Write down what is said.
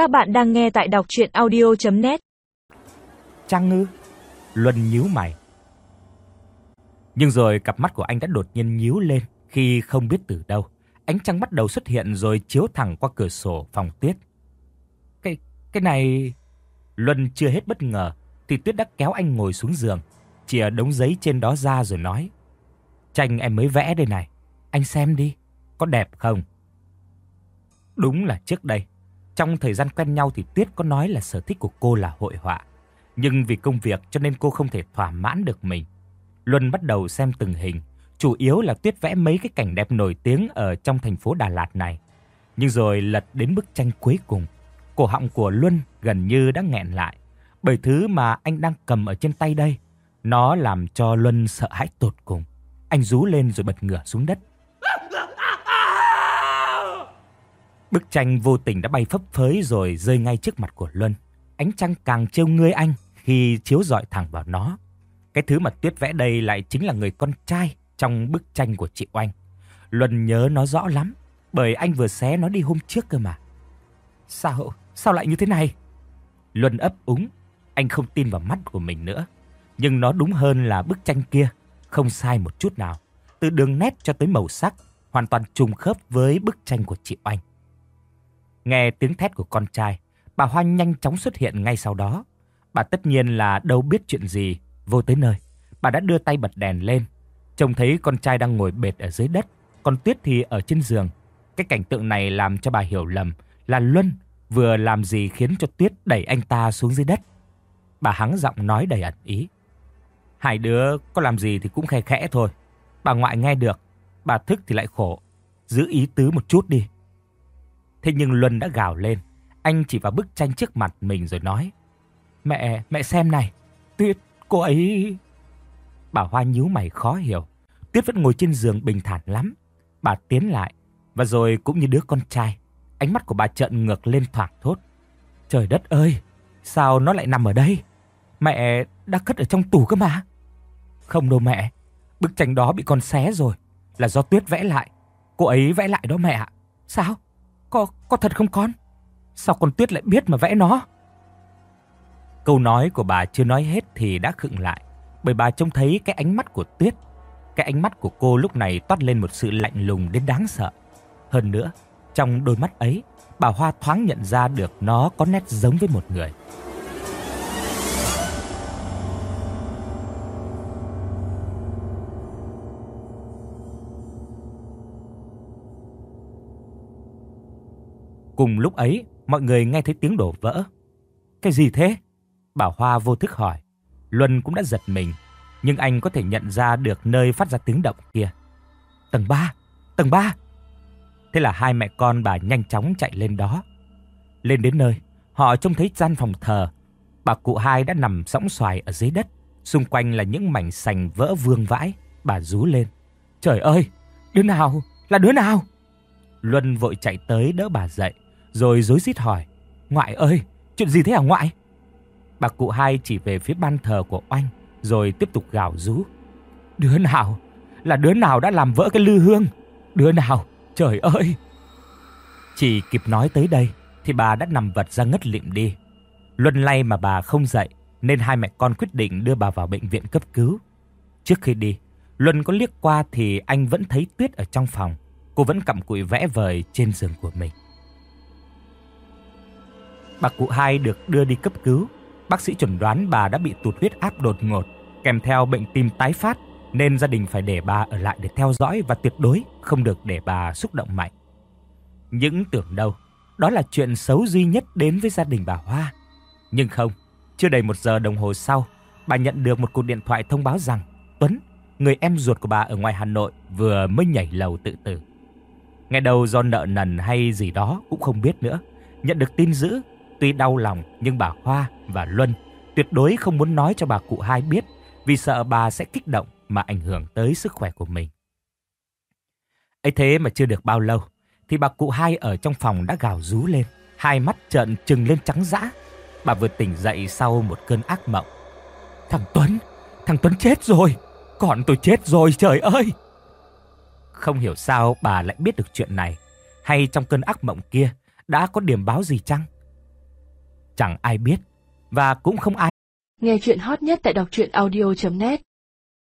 Các bạn đang nghe tại đọc chuyện audio.net Trang ngư? Luân nhíu mày. Nhưng rồi cặp mắt của anh đã đột nhiên nhíu lên khi không biết từ đâu. Ánh trăng bắt đầu xuất hiện rồi chiếu thẳng qua cửa sổ phòng Tuyết. Cái cái này Luân chưa hết bất ngờ thì Tuyết đã kéo anh ngồi xuống giường, chìa đống giấy trên đó ra rồi nói: "Tranh em mới vẽ đây này, anh xem đi, có đẹp không?" Đúng là trước đây, trong thời gian quen nhau thì Tuyết có nói là sở thích của cô là hội họa, nhưng vì công việc cho nên cô không thể thỏa mãn được mình. Luân bắt đầu xem từng hình, chủ yếu là Tuyết vẽ mấy cái cảnh đẹp nổi tiếng ở trong thành phố Đà Lạt này. Nhưng rồi lật đến bức tranh cuối cùng, cổ họng của Luân gần như đã nghẹn lại, bởi thứ mà anh đang cầm ở trên tay đây, nó làm cho Luân sợ hãi tột cùng. Anh rú lên rồi bật ngửa xuống đất. Bức tranh vô tình đã bay phấp phới rồi rơi ngay trước mặt của Luân. Ánh trăng càng trêu ngươi anh khi chiếu rọi thẳng vào nó. Cái thứ mà Tuyết vẽ đây lại chính là người con trai trong bức tranh của chị Oanh. Luân nhớ nó rõ lắm, bởi anh vừa xé nó đi hôm trước cơ mà. Sao, sao lại như thế này? Luân ấp úng, anh không tin vào mắt của mình nữa. Nhưng nó đúng hơn là bức tranh kia, không sai một chút nào. Từ đường nét cho tới màu sắc, hoàn toàn trùng khớp với bức tranh của chị Oanh. Nghe tiếng thét của con trai, bà Hoa nhanh chóng xuất hiện ngay sau đó. Bà tất nhiên là đâu biết chuyện gì, vô tới nơi. Bà đã đưa tay bật đèn lên. Trông thấy con trai đang ngồi bệt ở dưới đất, còn Tuyết thì ở trên giường. Cái cảnh tượng này làm cho bà hiểu lầm là Luân vừa làm gì khiến cho Tuyết đẩy anh ta xuống dưới đất. Bà hắng giọng nói đầy ẩn ý. Hai đứa có làm gì thì cũng khe khẽ thôi. Bà ngoại nghe được, bà thức thì lại khổ. Giữ ý tứ một chút đi. Thế nhưng Luân đã gào lên. Anh chỉ vào bức tranh trước mặt mình rồi nói. Mẹ, mẹ xem này. Tuyết, cô ấy... Bà Hoa nhíu mày khó hiểu. Tuyết vẫn ngồi trên giường bình thản lắm. Bà tiến lại. Và rồi cũng như đứa con trai. Ánh mắt của bà trợn ngược lên thoảng thốt. Trời đất ơi! Sao nó lại nằm ở đây? Mẹ đã cất ở trong tủ cơ mà. Không đâu mẹ. Bức tranh đó bị con xé rồi. Là do Tuyết vẽ lại. Cô ấy vẽ lại đó mẹ ạ. Sao? Có, có thật không con? Sao con Tuyết lại biết mà vẽ nó? Câu nói của bà chưa nói hết thì đã khựng lại, bởi bà trông thấy cái ánh mắt của Tuyết. Cái ánh mắt của cô lúc này toát lên một sự lạnh lùng đến đáng sợ. Hơn nữa, trong đôi mắt ấy, bà Hoa thoáng nhận ra được nó có nét giống với một người. Cùng lúc ấy, mọi người nghe thấy tiếng đổ vỡ. Cái gì thế? Bảo Hoa vô thức hỏi. Luân cũng đã giật mình, nhưng anh có thể nhận ra được nơi phát ra tiếng động kia. Tầng 3, tầng 3. Thế là hai mẹ con bà nhanh chóng chạy lên đó. Lên đến nơi, họ trông thấy gian phòng thờ. Bà cụ hai đã nằm sõng xoài ở dưới đất, xung quanh là những mảnh sành vỡ vương vãi. Bà rú lên. Trời ơi, đứa nào? Là đứa nào? Luân vội chạy tới đỡ bà dậy rồi rối rít hỏi. Ngoại ơi, chuyện gì thế hả ngoại? Bà cụ hai chỉ về phía ban thờ của oanh, rồi tiếp tục gào rú. Đứa nào? Là đứa nào đã làm vỡ cái lư hương? Đứa nào? Trời ơi! Chỉ kịp nói tới đây, thì bà đã nằm vật ra ngất lịm đi. Luân lay mà bà không dậy, nên hai mẹ con quyết định đưa bà vào bệnh viện cấp cứu. Trước khi đi, Luân có liếc qua thì anh vẫn thấy Tuyết ở trong phòng. Cô vẫn cặm cụi vẽ vời trên giường của mình. Bà cụ hai được đưa đi cấp cứu. Bác sĩ chuẩn đoán bà đã bị tụt huyết áp đột ngột, kèm theo bệnh tim tái phát, nên gia đình phải để bà ở lại để theo dõi và tuyệt đối không được để bà xúc động mạnh. Những tưởng đâu, đó là chuyện xấu duy nhất đến với gia đình bà Hoa. Nhưng không, chưa đầy một giờ đồng hồ sau, bà nhận được một cuộc điện thoại thông báo rằng Tuấn, người em ruột của bà ở ngoài Hà Nội, vừa mới nhảy lầu tự tử. Ngày đầu do nợ nần hay gì đó cũng không biết nữa. Nhận được tin dữ, Tuy đau lòng nhưng bà Hoa và Luân tuyệt đối không muốn nói cho bà cụ hai biết vì sợ bà sẽ kích động mà ảnh hưởng tới sức khỏe của mình. ấy thế mà chưa được bao lâu thì bà cụ hai ở trong phòng đã gào rú lên, hai mắt trợn trừng lên trắng dã. Bà vừa tỉnh dậy sau một cơn ác mộng. Thằng Tuấn, thằng Tuấn chết rồi, còn tôi chết rồi trời ơi. Không hiểu sao bà lại biết được chuyện này, hay trong cơn ác mộng kia đã có điểm báo gì chăng? Chẳng ai biết, và cũng không ai Nghe chuyện hot nhất tại đọc truyện audio.net